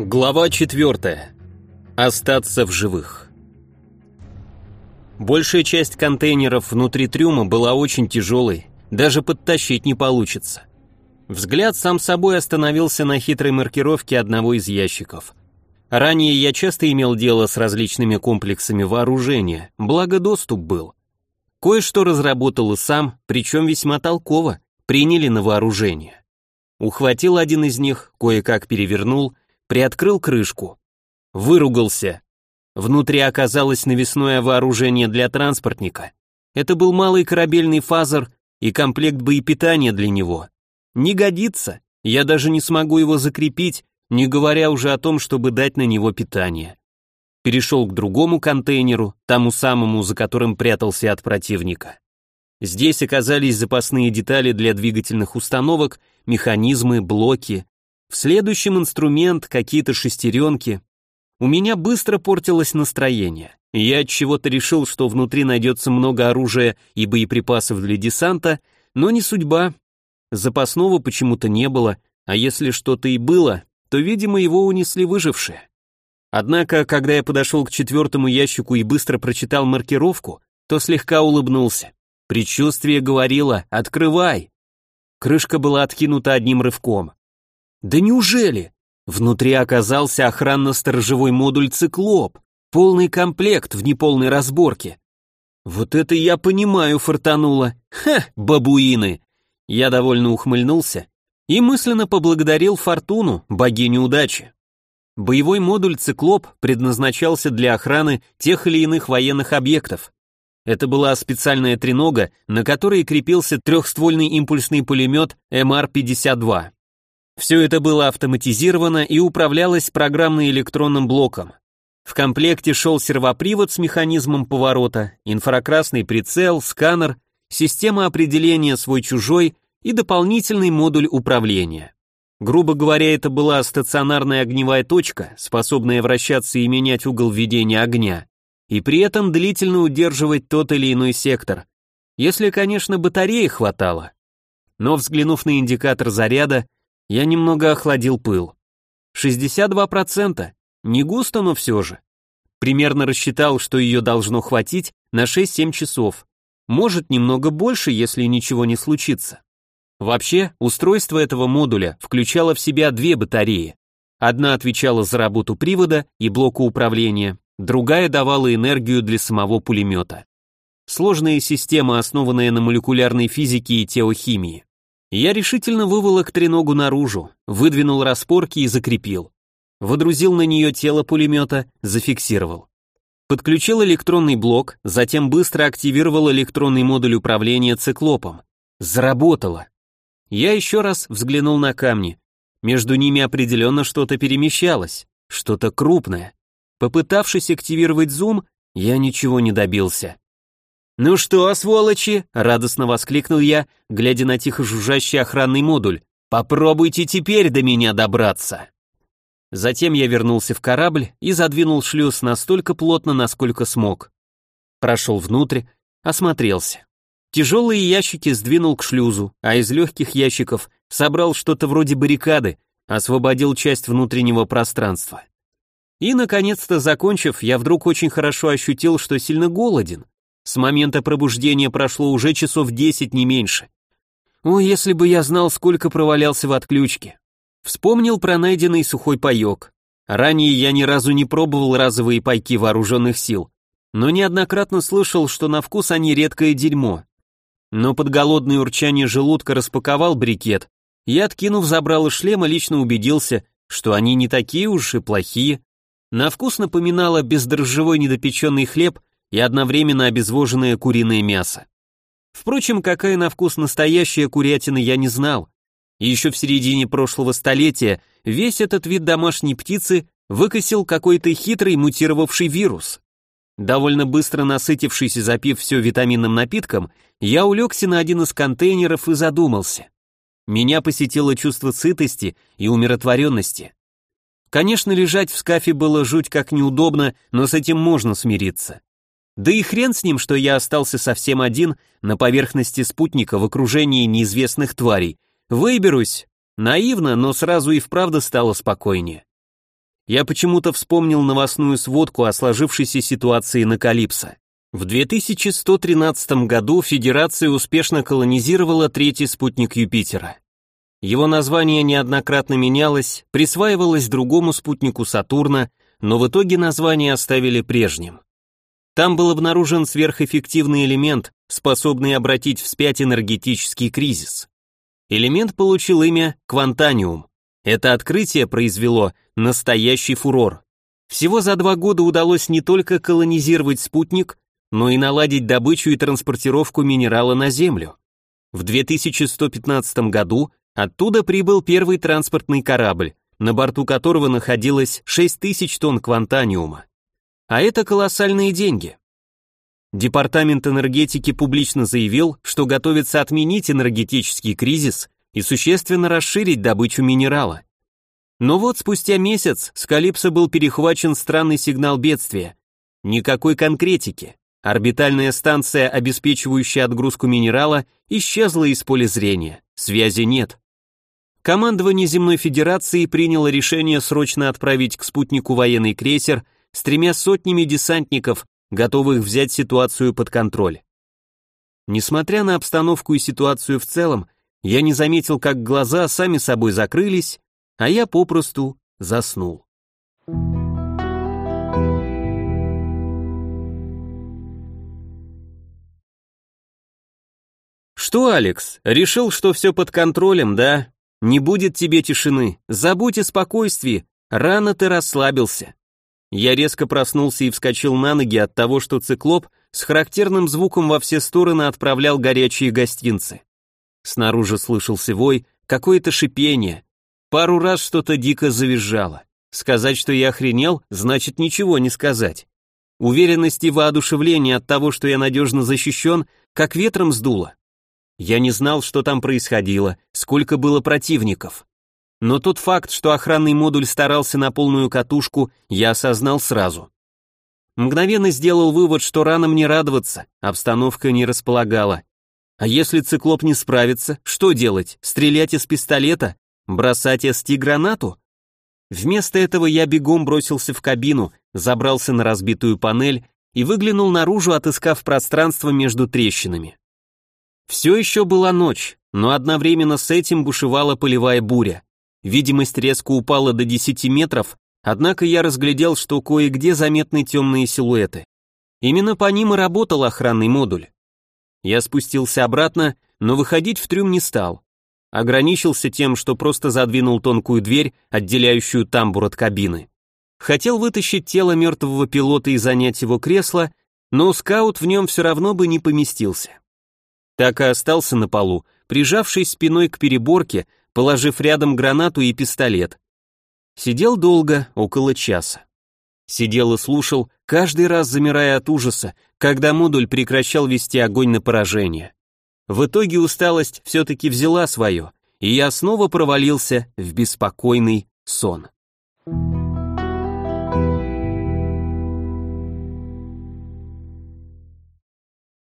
Глава 4. Остаться в живых. Большая часть контейнеров внутри трюма была очень тяжелой, даже подтащить не получится. Взгляд сам собой остановился на хитрой маркировке одного из ящиков. Ранее я часто имел дело с различными комплексами вооружения, благо доступ был. Кое-что разработал и сам, причем весьма толково, приняли на вооружение. Ухватил один из них, кое-как перевернул – приоткрыл крышку. Выругался. Внутри оказалось навесное вооружение для транспортника. Это был малый корабельный фазер и комплект боепитания для него. Не годится, я даже не смогу его закрепить, не говоря уже о том, чтобы дать на него питание. Перешел к другому контейнеру, тому самому, за которым прятался от противника. Здесь оказались запасные детали для двигательных установок, механизмы, блоки, в следующем инструмент, какие-то шестеренки. У меня быстро портилось настроение. Я от чего-то решил, что внутри найдется много оружия и боеприпасов для десанта, но не судьба. Запасного почему-то не было, а если что-то и было, то, видимо, его унесли выжившие. Однако, когда я подошел к четвертому ящику и быстро прочитал маркировку, то слегка улыбнулся. Предчувствие говорило «Открывай!». Крышка была откинута одним рывком. Да неужели? Внутри оказался охранно-сторожевой модуль «Циклоп», полный комплект в неполной разборке. Вот это я понимаю, фартануло. Ха, бабуины! Я довольно ухмыльнулся и мысленно поблагодарил Фортуну, богиню удачи. Боевой модуль «Циклоп» предназначался для охраны тех или иных военных объектов. Это была специальная тренога, на которой крепился трехствольный импульсный пулемет МР-52. Все это было автоматизировано и управлялось программно-электронным блоком. В комплекте шел сервопривод с механизмом поворота, инфракрасный прицел, сканер, система определения свой-чужой и дополнительный модуль управления. Грубо говоря, это была стационарная огневая точка, способная вращаться и менять угол ведения огня, и при этом длительно удерживать тот или иной сектор, если, конечно, батареи хватало. Но взглянув на индикатор заряда, я немного охладил пыл. 62%. Не густо, но все же. Примерно рассчитал, что ее должно хватить на 6-7 часов. Может, немного больше, если ничего не случится. Вообще, устройство этого модуля включало в себя две батареи. Одна отвечала за работу привода и блока управления, другая давала энергию для самого пулемета. Сложная система, основанная на молекулярной физике и теохимии. Я решительно выволок треногу наружу, выдвинул распорки и закрепил. Водрузил на нее тело пулемета, зафиксировал. Подключил электронный блок, затем быстро активировал электронный модуль управления циклопом. Заработало. Я еще раз взглянул на камни. Между ними определенно что-то перемещалось, что-то крупное. Попытавшись активировать зум, я ничего не добился. «Ну что, сволочи!» — радостно воскликнул я, глядя на тихо жужжащий охранный модуль. «Попробуйте теперь до меня добраться!» Затем я вернулся в корабль и задвинул шлюз настолько плотно, насколько смог. Прошел внутрь, осмотрелся. Тяжелые ящики сдвинул к шлюзу, а из легких ящиков собрал что-то вроде баррикады, освободил часть внутреннего пространства. И, наконец-то, закончив, я вдруг очень хорошо ощутил, что сильно голоден. С момента пробуждения прошло уже часов десять, не меньше. О, если бы я знал, сколько провалялся в отключке. Вспомнил про найденный сухой паек. Ранее я ни разу не пробовал разовые пайки вооруженных сил, но неоднократно слышал, что на вкус они редкое дерьмо. Но под голодное урчание желудка распаковал брикет и, откинув забрало шлема, лично убедился, что они не такие уж и плохие. На вкус напоминало бездрожжевой недопеченный хлеб и одновременно обезвоженное куриное мясо. Впрочем, какая на вкус настоящая курятина я не знал. И еще в середине прошлого столетия весь этот вид домашней птицы выкосил какой-то хитрый мутировавший вирус. Довольно быстро насытившись и запив все витаминным напитком, я улегся на один из контейнеров и задумался. Меня посетило чувство сытости и умиротворенности. Конечно, лежать в скафе было жуть как неудобно, но с этим можно смириться. Да и хрен с ним, что я остался совсем один на поверхности спутника в окружении неизвестных тварей. Выберусь. Наивно, но сразу и вправду стало спокойнее. я почему-то вспомнил новостную сводку о сложившейся ситуации на Калипсо. В 2113 году Федерация успешно колонизировала третий спутник Юпитера. Его название неоднократно менялось, присваивалось другому спутнику Сатурна, но в итоге название оставили прежним. Там был обнаружен сверхэффективный элемент, способный обратить вспять энергетический кризис. Элемент получил имя Квантаниум. Это открытие произвело настоящий фурор. Всего за два года удалось не только колонизировать спутник, но и наладить добычу и транспортировку минерала на Землю. В 2115 году оттуда прибыл первый транспортный корабль, на борту которого находилось 6000 тонн квантаниума. А это колоссальные деньги. Департамент энергетики публично заявил, что готовится отменить энергетический кризис и существенно расширить добычу минерала. Но вот спустя месяц с Калипсо был перехвачен странный сигнал бедствия. Никакой конкретики. Орбитальная станция, обеспечивающая отгрузку минерала, исчезла из поля зрения. Связи нет. Командование Земной Федерации приняло решение срочно отправить к спутнику военный крейсер с тремя сотнями десантников, готовых взять ситуацию под контроль. Несмотря на обстановку и ситуацию в целом, я не заметил, как глаза сами собой закрылись, а я попросту заснул. «Что, Алекс, решил, что все под контролем, да? Не будет тебе тишины, забудь о спокойствии, рано ты расслабился». Я резко проснулся и вскочил на ноги от того, что циклоп с характерным звуком во все стороны отправлял горячие гостинцы. Циклоп слышался вой, какое-то шипение. Пару раз что-то дико завизжало. Сказать, что я охренел, значит ничего не сказать. Уверенность и воодушевление от того, что я надежно защищен, как ветром сдуло. Я не знал, что там происходило, сколько было противников. Но тот факт, что охранный модуль старался на полную катушку, я осознал сразу. Мгновенно сделал вывод, что рано мне радоваться, обстановка не располагала. А если циклоп не справится, что делать? Стрелять из пистолета? Бросать СТ-гранату? Вместо этого я бегом бросился в кабину, забрался на разбитую панель и выглянул наружу, отыскав пространство между трещинами. Все еще была ночь, но одновременно с этим бушевала полевая буря. Видимость резко упала до 10 метров, однако я разглядел, что кое-где заметны темные силуэты. Именно по ним и работал охранный модуль. Я спустился обратно, но выходить в трюм не стал. Ограничился тем, что просто задвинул тонкую дверь, отделяющую тамбур от кабины. Хотел вытащить тело мертвого пилота и занять его кресло, но скаут в нем все равно бы не поместился так и остался на полу, прижавшись спиной к переборке, положив рядом гранату и пистолет. Сидел долго, около часа. Сидел и слушал, каждый раз замирая от ужаса, когда модуль прекращал вести огонь на поражение. В итоге усталость все-таки взяла свое, и я снова провалился в беспокойный сон.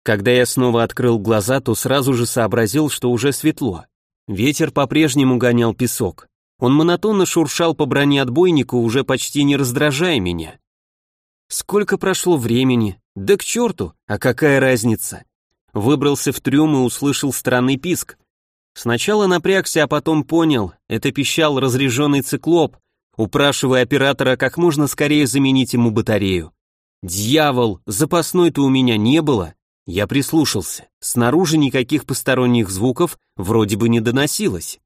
Когда я снова открыл глаза, то сразу же сообразил, что уже светло. Ветер по-прежнему гонял песок. Он монотонно шуршал по броне отбойника, уже почти не раздражая меня. Сколько прошло времени? Да к черту, а какая разница? Выбрался в трюм и услышал странный писк. Сначала напрягся, а потом понял, это пищал разряженный циклоп, упрашивая оператора как можно скорее заменить ему батарею. Дьявол, запасной-то у меня не было. Я прислушался. Снаружи никаких посторонних звуков вроде бы не доносилось.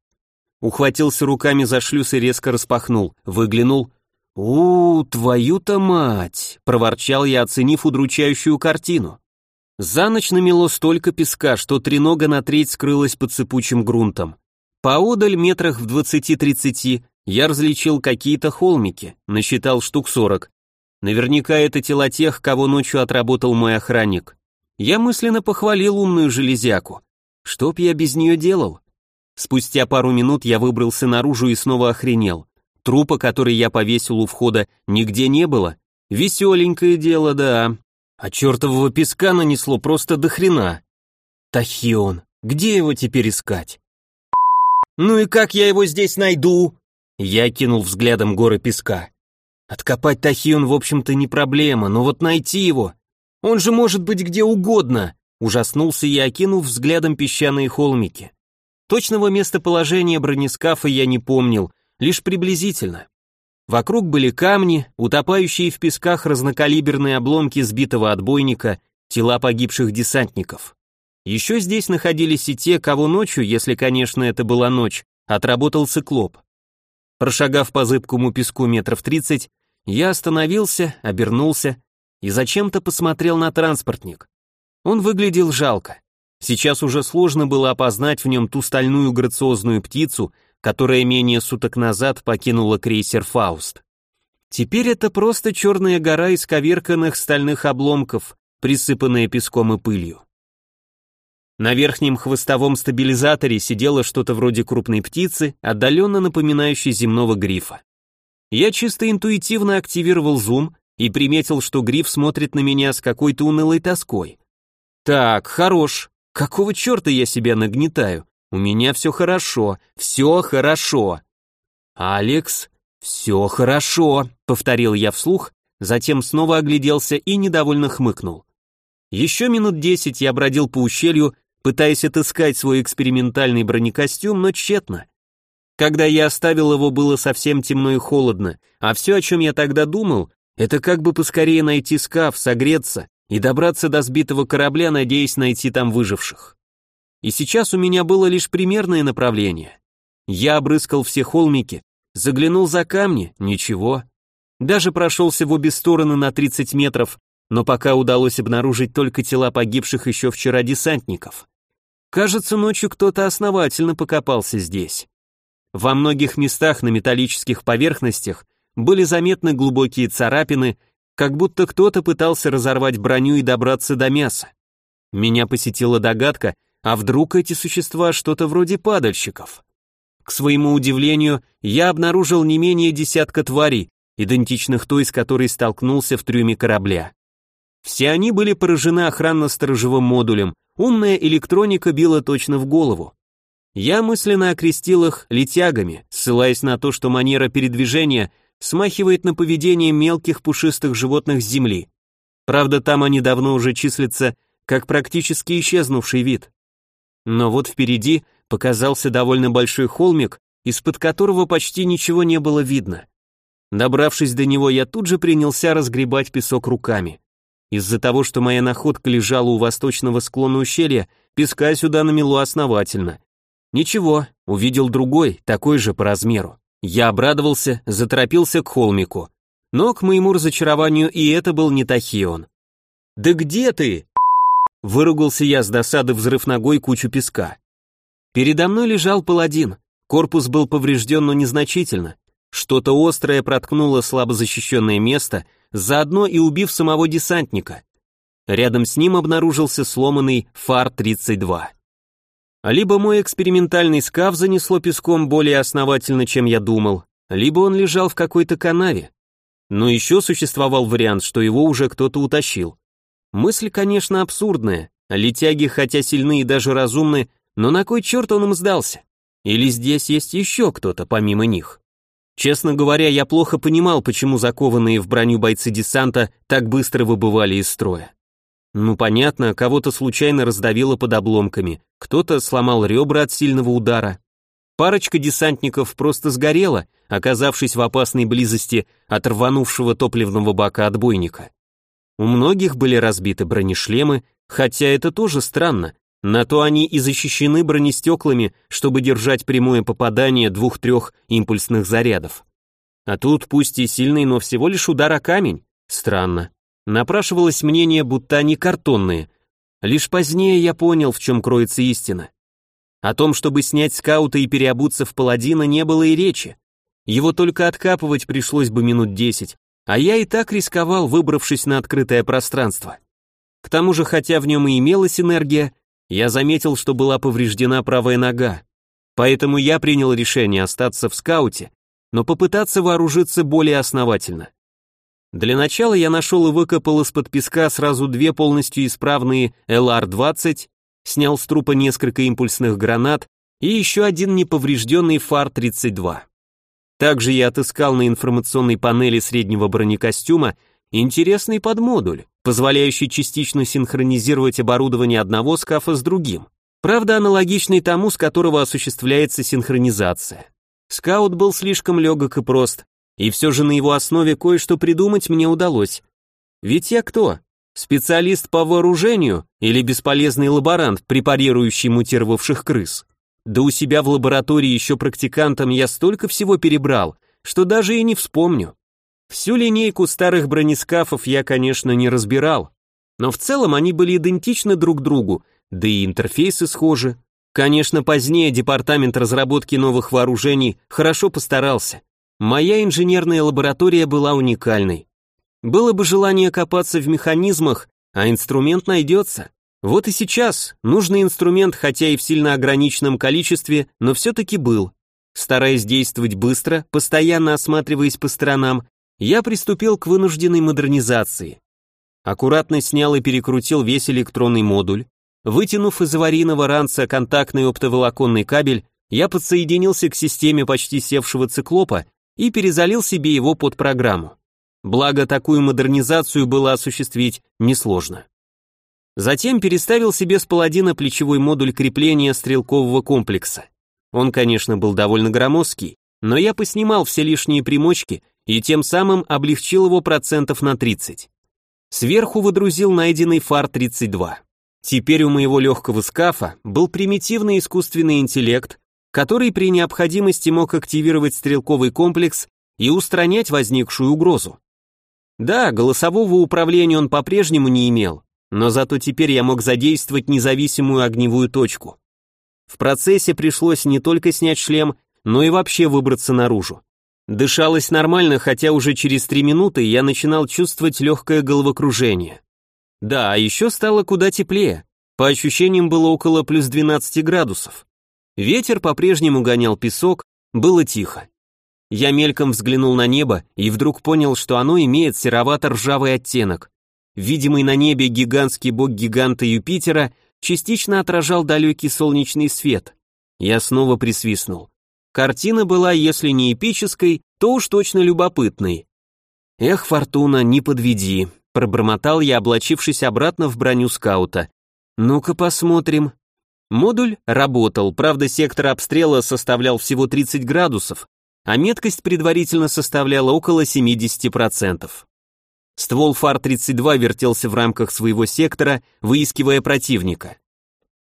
Ухватился руками за шлюз и резко распахнул. Выглянул. «У, твою-то мать!» — проворчал я, оценив удручающую картину. За ночь намело столько песка, что тренога на треть скрылась под сыпучим грунтом. Поодаль, метрах в двадцати-тридцати, я различил какие-то холмики, насчитал штук сорок. Наверняка это тела тех, кого ночью отработал мой охранник. Я мысленно похвалил умную железяку. Что б я без нее делал? Спустя пару минут я выбрался наружу и снова охренел. Трупа, который я повесил у входа, нигде не было. Веселенькое дело, да. А чертового песка нанесло просто до хрена. Тахион, где его теперь искать? Ну и как я его здесь найду? Я кинул взглядом горы песка. Откопать Тахион, в общем-то, не проблема, но вот найти его... Он же может быть где угодно, ужаснулся я, окинув взглядом песчаные холмики. Точного местоположения бронескафа я не помнил, лишь приблизительно. Вокруг были камни, утопающие в песках разнокалиберные обломки сбитого отбойника, тела погибших десантников. Еще здесь находились и те, кого ночью, если, конечно, это была ночь, отработал циклоп. Прошагав по зыбкому песку метров тридцать, я остановился, обернулся и зачем-то посмотрел на транспортник. Он выглядел жалко. Сейчас уже сложно было опознать в нем ту стальную грациозную птицу, которая менее суток назад покинула крейсер «Фауст». Теперь это просто черная гора из коверканных стальных обломков, присыпанная песком и пылью. На верхнем хвостовом стабилизаторе сидело что-то вроде крупной птицы, отдаленно напоминающей земного грифа. Я чисто интуитивно активировал зум и приметил, что гриф смотрит на меня с какой-то унылой тоской. Так, хорош. Какого черта я себя нагнетаю? У меня все хорошо, все хорошо. Алекс, все хорошо, повторил я вслух, затем снова огляделся и недовольно хмыкнул. Еще минут десять я бродил по ущелью, пытаясь отыскать свой экспериментальный бронекостюм, но тщетно. Когда я оставил его, было совсем темно и холодно, а все, о чем я тогда думал, это как бы поскорее найти скаф, согреться и добраться до сбитого корабля, надеясь найти там выживших. И сейчас у меня было лишь примерное направление. Я обрыскал все холмики, заглянул за камни, ничего. Даже прошелся в обе стороны на 30 метров, но пока удалось обнаружить только тела погибших еще вчера десантников. Кажется, ночью кто-то основательно покопался здесь. Во многих местах на металлических поверхностях были заметны глубокие царапины, как будто кто-то пытался разорвать броню и добраться до мяса. Меня посетила догадка, а вдруг эти существа что-то вроде падальщиков? К своему удивлению, я обнаружил не менее десятка тварей, идентичных той, с которой столкнулся в трюме корабля. Все они были поражены охранно-сторожевым модулем, умная электроника била точно в голову. Я мысленно окрестил их летягами, ссылаясь на то, что манера передвижения смахивает на поведение мелких пушистых животных с Земли. Правда, там они давно уже числятся как практически исчезнувший вид. Но вот впереди показался довольно большой холмик, из-под которого почти ничего не было видно. Добравшись до него, я тут же принялся разгребать песок руками. Из-за того, что моя находка лежала у восточного склона ущелья, песка сюда намело основательно. Ничего, увидел другой, такой же по размеру. Я обрадовался, заторопился к холмику. Но, к моему разочарованию, и это был не Тахион. «Да где ты?» Выругался я с досады, взрыв ногой кучу песка. Передо мной лежал паладин. Корпус был поврежден, но незначительно. Что-то острое проткнуло слабо защищенное место, заодно и убив самого десантника. Рядом с ним обнаружился сломанный ФАР-32. Либо мой экспериментальный скаф занесло песком более основательно, чем я думал, либо он лежал в какой-то канаве. Но еще существовал вариант, что его уже кто-то утащил. Мысль, конечно, абсурдная. Летяги, хотя сильны и даже разумны, но на кой черт он им сдался? Или здесь есть еще кто-то помимо них? Честно говоря, я плохо понимал, почему закованные в броню бойцы десанта так быстро выбывали из строя. Ну понятно, кого-то случайно раздавило под обломками, кто-то сломал ребра от сильного удара. Парочка десантников просто сгорела, оказавшись в опасной близости от рванувшего топливного бака отбойника. У многих были разбиты бронешлемы, хотя это тоже странно, на то они и защищены бронестеклами, чтобы держать прямое попадание двух-трех импульсных зарядов. А тут пусть и сильный, но всего лишь удар о камень. Странно. Напрашивалось мнение, будто они картонные. Лишь позднее я понял, в чем кроется истина. О том, чтобы снять скаута и переобуться в паладина, не было и речи. Его только откапывать пришлось бы минут десять, а я и так рисковал, выбравшись на открытое пространство. К тому же, хотя в нем и имелась энергия, я заметил, что была повреждена правая нога. Поэтому я принял решение остаться в скауте, но попытаться вооружиться более основательно. Для начала я нашел и выкопал из-под песка сразу две полностью исправные ЛР-20, снял с трупа несколько импульсных гранат и еще один неповрежденный ФАР-32. Также я отыскал на информационной панели среднего бронекостюма интересный подмодуль, позволяющий частично синхронизировать оборудование одного скафа с другим. Правда, аналогичный тому, с которого осуществляется синхронизация. Скаут был слишком легок и прост, и все же на его основе кое-что придумать мне удалось. Ведь я кто? Специалист по вооружению или бесполезный лаборант, препарирующий мутировавших крыс? Да у себя в лаборатории еще практикантом я столько всего перебрал, что даже и не вспомню. Всю линейку старых бронескафов я, конечно, не разбирал, но в целом они были идентичны друг другу, да и интерфейсы схожи. Конечно, позднее департамент разработки новых вооружений хорошо постарался. Моя инженерная лаборатория была уникальной. Было бы желание копаться в механизмах, а инструмент найдется. Вот и сейчас нужный инструмент, хотя и в сильно ограниченном количестве, но все-таки был. Стараясь действовать быстро, постоянно осматриваясь по сторонам, я приступил к вынужденной модернизации. Аккуратно снял и перекрутил весь электронный модуль. Вытянув из аварийного ранца контактный оптоволоконный кабель, я подсоединился к системе почти севшего циклопа и перезалил себе его под программу. Благо, такую модернизацию было осуществить несложно. Затем переставил себе с паладина плечевой модуль крепления стрелкового комплекса. Он, конечно, был довольно громоздкий, но я поснимал все лишние примочки и тем самым облегчил его процентов на 30. Сверху выдрузил найденный фар 32. Теперь у моего легкого скафа был примитивный искусственный интеллект, который при необходимости мог активировать стрелковый комплекс и устранять возникшую угрозу. Да, голосового управления он по-прежнему не имел, но зато теперь я мог задействовать независимую огневую точку. В процессе пришлось не только снять шлем, но и вообще выбраться наружу. Дышалось нормально, хотя уже через три минуты я начинал чувствовать легкое головокружение. Да, а еще стало куда теплее. По ощущениям было около плюс 12 градусов. Ветер по-прежнему гонял песок, было тихо. Я мельком взглянул на небо и вдруг понял, что оно имеет серовато-ржавый оттенок. Видимый на небе гигантский бог гиганта Юпитера частично отражал далекий солнечный свет. Я снова присвистнул. Картина была, если не эпической, то уж точно любопытной. «Эх, Фортуна, не подведи», — пробормотал я, облачившись обратно в броню скаута. «Ну-ка посмотрим». Модуль работал, правда, сектор обстрела составлял всего 30 градусов, а меткость предварительно составляла около 70%. Ствол ФАР-32 вертелся в рамках своего сектора, выискивая противника.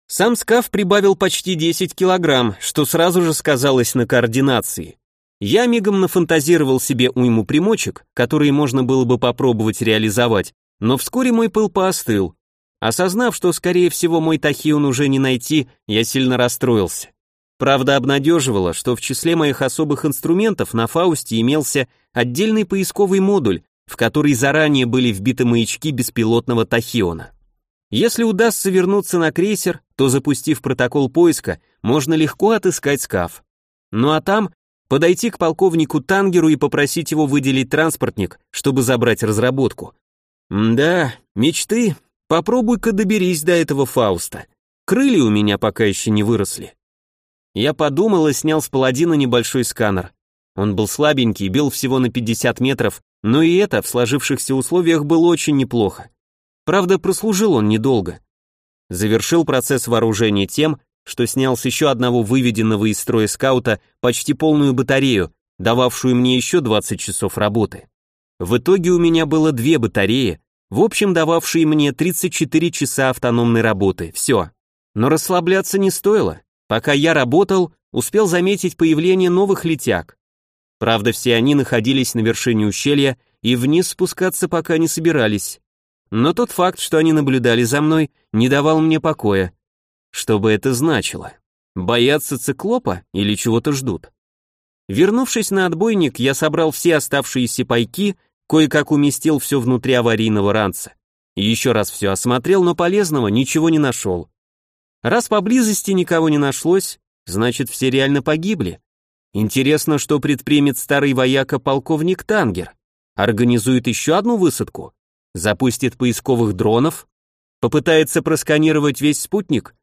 Сам скаф прибавил почти 10 килограмм, что сразу же сказалось на координации. Я мигом нафантазировал себе уйму примочек, которые можно было бы попробовать реализовать, но вскоре мой пыл поостыл. Осознав, что, скорее всего, мой тахион уже не найти, я сильно расстроился. Правда, обнадеживало, что в числе моих особых инструментов на Фаусте имелся отдельный поисковый модуль, в который заранее были вбиты маячки беспилотного тахиона. Если удастся вернуться на крейсер, то запустив протокол поиска, можно легко отыскать скаф. Ну а там подойти к полковнику Тангеру и попросить его выделить транспортник, чтобы забрать разработку. да, мечты. Попробуй-ка доберись до этого Фауста. Крылья у меня пока еще не выросли. Я подумал и снял с паладина небольшой сканер. Он был слабенький, бил всего на 50 метров, но и это в сложившихся условиях было очень неплохо. Правда, прослужил он недолго. Завершил процесс вооружения тем, что снял с еще одного выведенного из строя скаута почти полную батарею, дававшую мне еще 20 часов работы. В итоге у меня было две батареи, в общем дававшие мне 34 часа автономной работы, все. Но расслабляться не стоило. Пока я работал, успел заметить появление новых летяг. Правда, все они находились на вершине ущелья и вниз спускаться пока не собирались. Но тот факт, что они наблюдали за мной, не давал мне покоя. Что бы это значило? Боятся циклопа или чего-то ждут? Вернувшись на отбойник, я собрал все оставшиеся пайки, кое-как уместил все внутри аварийного ранца. Еще раз все осмотрел, но полезного ничего не нашел. Раз поблизости никого не нашлось, значит все реально погибли. Интересно, что предпримет старый вояка полковник Тангер. Организует еще одну высадку? Запустит поисковых дронов? Попытается просканировать весь спутник?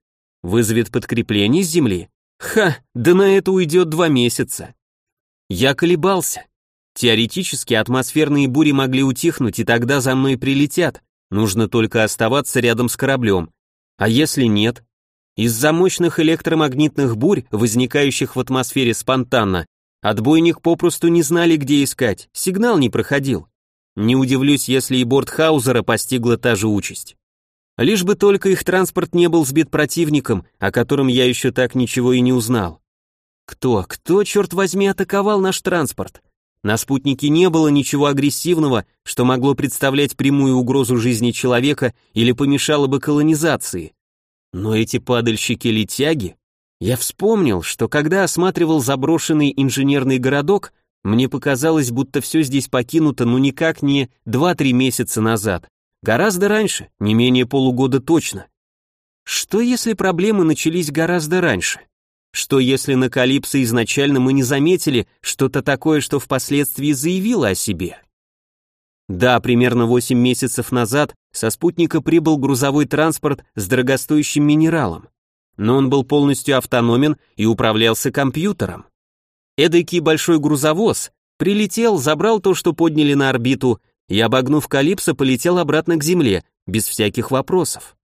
Вызовет подкрепление с Земли? Ха, да на это уйдет два месяца. Я колебался. Теоретически атмосферные бури могли утихнуть, и тогда за мной прилетят. Нужно только оставаться рядом с кораблем. А если нет? Из-за мощных электромагнитных бурь, возникающих в атмосфере спонтанно, отбойник попросту не знали, где искать, сигнал не проходил. Не удивлюсь, если и борт Хаузера постигла та же участь. Лишь бы только их транспорт не был сбит противником, о котором я еще так ничего и не узнал. Кто, кто, черт возьми, атаковал наш транспорт? На спутнике не было ничего агрессивного, что могло представлять прямую угрозу жизни человека или помешало бы колонизации. Но эти падальщики-летяги... Я вспомнил, что когда осматривал заброшенный инженерный городок, мне показалось, будто все здесь покинуто ну никак не 2-3 месяца назад. Гораздо раньше, не менее полугода точно. Что если проблемы начались гораздо раньше? Что если на Калипсо изначально мы не заметили что-то такое, что впоследствии заявило о себе? Да, примерно 8 месяцев назад со спутника прибыл грузовой транспорт с дорогостоящим минералом, но он был полностью автономен и управлялся компьютером. Эдакий большой грузовоз прилетел, забрал то, что подняли на орбиту, и, обогнув Калипсо, полетел обратно к Земле, без всяких вопросов.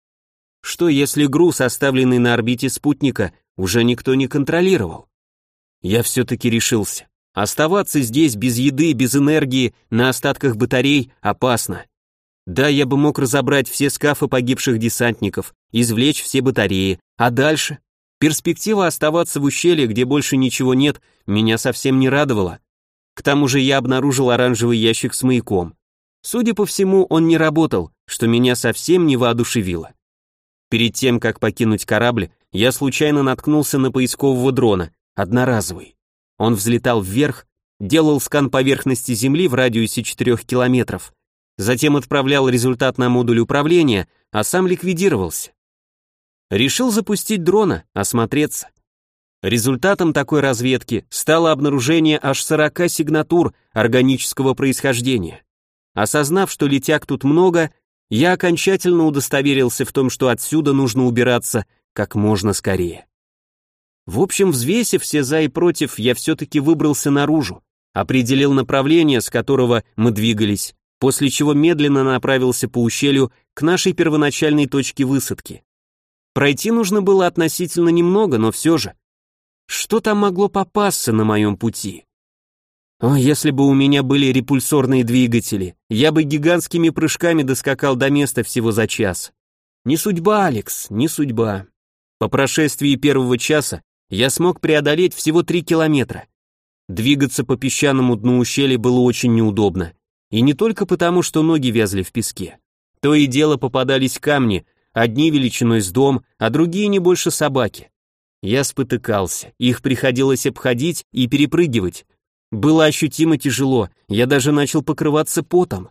Что если груз, оставленный на орбите спутника, уже никто не контролировал? Я все-таки решился. Оставаться здесь без еды, без энергии, на остатках батарей опасно. Да, я бы мог разобрать все скафы погибших десантников, извлечь все батареи, а дальше? Перспектива оставаться в ущелье, где больше ничего нет, меня совсем не радовала. К тому же я обнаружил оранжевый ящик с маяком. Судя по всему, он не работал, что меня совсем не воодушевило. Перед тем, как покинуть корабль, я случайно наткнулся на поискового дрона, одноразовый. Он взлетал вверх, делал скан поверхности Земли в радиусе 4 километров, затем отправлял результат на модуль управления, а сам ликвидировался. Решил запустить дрона, осмотреться. Результатом такой разведки стало обнаружение аж 40 сигнатур органического происхождения. Осознав, что летяг тут много, я окончательно удостоверился в том, что отсюда нужно убираться как можно скорее. В общем, взвесив все за и против, я все-таки выбрался наружу, определил направление, с которого мы двигались, после чего медленно направился по ущелью к нашей первоначальной точке высадки. Пройти нужно было относительно немного, но все же. Что там могло попасться на моем пути? О, если бы у меня были репульсорные двигатели, я бы гигантскими прыжками доскакал до места всего за час. Не судьба, Алекс, не судьба. По прошествии первого часа я смог преодолеть всего три километра. Двигаться по песчаному дну ущелья было очень неудобно. И не только потому, что ноги вязли в песке. То и дело попадались камни, одни величиной с дом, а другие не больше собаки. Я спотыкался, их приходилось обходить и перепрыгивать. Было ощутимо тяжело, я даже начал покрываться потом.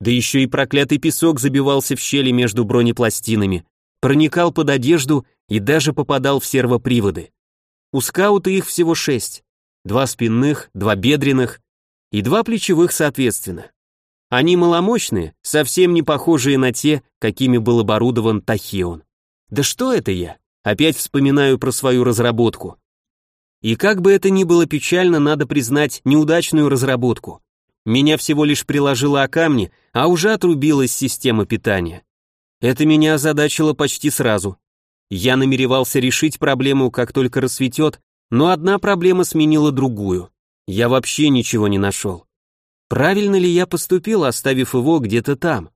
Да еще и проклятый песок забивался в щели между бронепластинами, проникал под одежду и даже попадал в сервоприводы. У скаута их всего шесть. Два спинных, два бедренных и два плечевых соответственно. Они маломощные, совсем не похожие на те, какими был оборудован Тахион. Да что это я? Опять вспоминаю про свою разработку. И как бы это ни было печально, надо признать неудачную разработку. Меня всего лишь приложило о камни, а уже отрубилась система питания. Это меня озадачило почти сразу. Я намеревался решить проблему, как только рассветет, но одна проблема сменила другую. Я вообще ничего не нашел. Правильно ли я поступил, оставив его где-то там?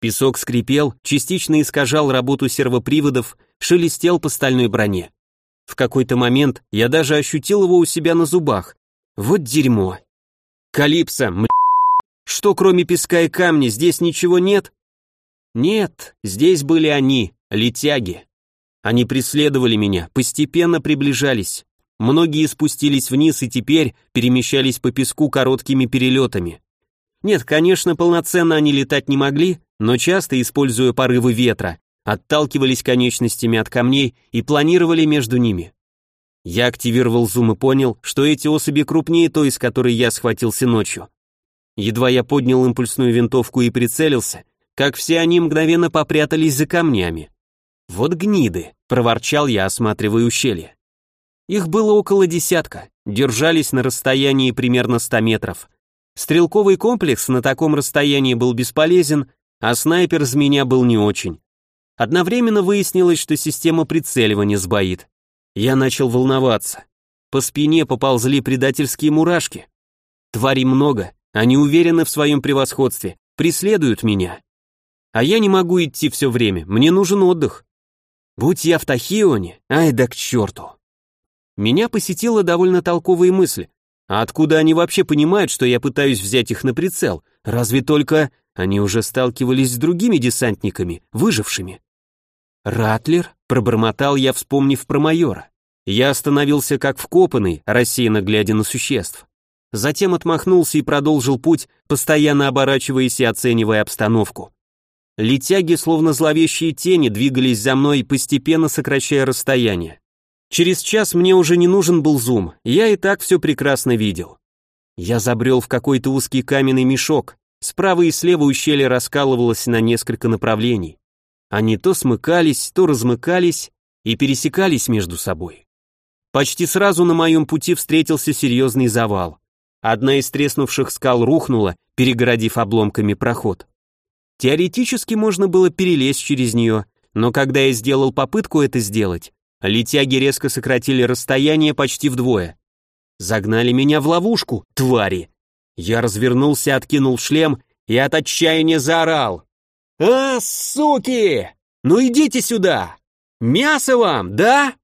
Песок скрипел, частично искажал работу сервоприводов, шелестел по стальной броне. В какой-то момент я даже ощутил его у себя на зубах. Вот дерьмо. Калипсо, м... Что кроме песка и камня, здесь ничего нет? Нет, здесь были они, летяги. Они преследовали меня, постепенно приближались. Многие спустились вниз и теперь перемещались по песку короткими перелетами. Нет, конечно, полноценно они летать не могли, но часто, используя порывы ветра, отталкивались конечностями от камней и планировали между ними. Я активировал зум и понял, что эти особи крупнее той, с которой я схватился ночью. Едва я поднял импульсную винтовку и прицелился, как все они мгновенно попрятались за камнями. «Вот гниды», — проворчал я, осматривая ущелье. Их было около десятка. держались на расстоянии примерно 100 метров. Стрелковый комплекс на таком расстоянии был бесполезен, а снайпер из меня был не очень. Одновременно выяснилось, что система прицеливания сбоит. Я начал волноваться. По спине поползли предательские мурашки. Тварей много, они уверены в своем превосходстве, преследуют меня. А я не могу идти все время, мне нужен отдых. Будь я в Тахионе, ай да к черту. Меня посетила довольно толковая мысль. А откуда они вообще понимают, что я пытаюсь взять их на прицел? Разве только они уже сталкивались с другими десантниками, выжившими? «Ратлер?» — пробормотал я, вспомнив про майора. Я остановился как вкопанный, рассеянно глядя на существ. Затем отмахнулся и продолжил путь, постоянно оборачиваясь и оценивая обстановку. Летяги, словно зловещие тени, двигались за мной, постепенно сокращая расстояние. Через час мне уже не нужен был зум, я и так все прекрасно видел. Я забрел в какой-то узкий каменный мешок, справа и слева ущелье раскалывалось на несколько направлений. Они то смыкались, то размыкались и пересекались между собой. Почти сразу на моем пути встретился серьезный завал. Одна из треснувших скал рухнула, перегородив обломками проход. Теоретически можно было перелезть через нее, но когда я сделал попытку это сделать, летяги резко сократили расстояние почти вдвое. Загнали меня в ловушку, твари. Я развернулся, откинул шлем и от отчаяния заорал. «А, суки! Ну идите сюда! Мясо вам, да?»